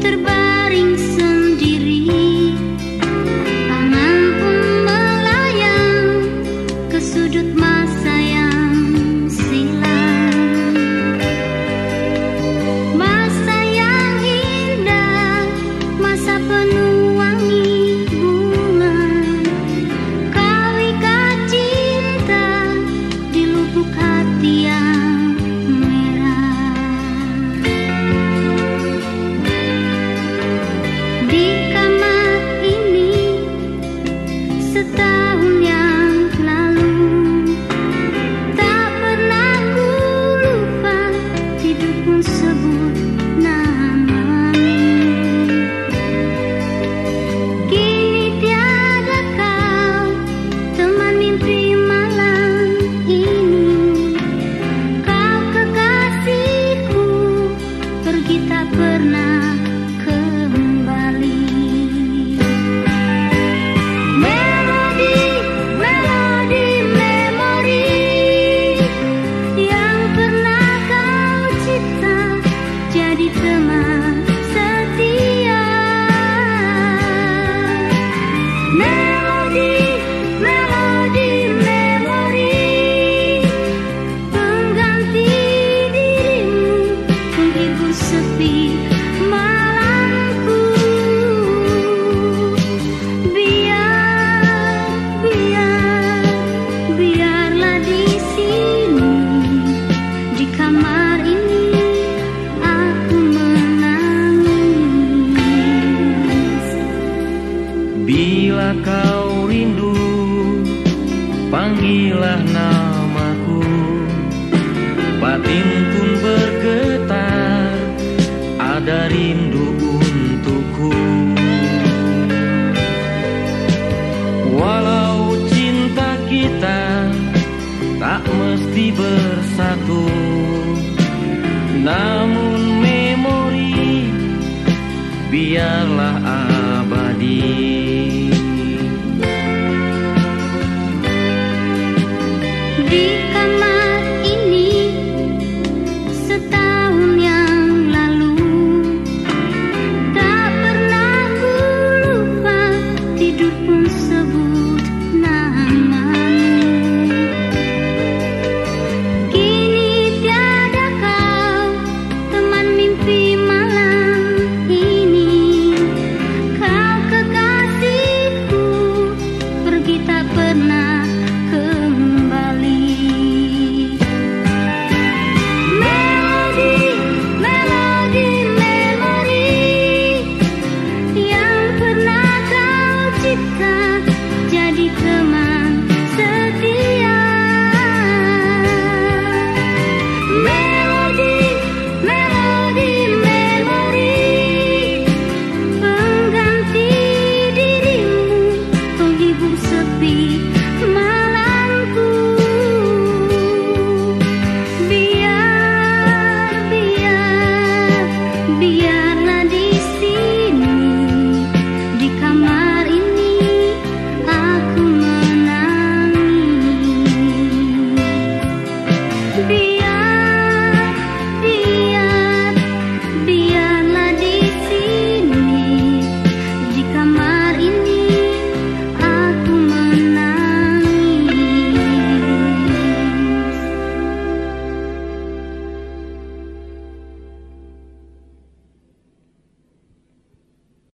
terbaring sendiri The. inilah namaku. Batin pun bergetar Ada rindu untukku. Walau cinta kita Tak mesti bersatu Namun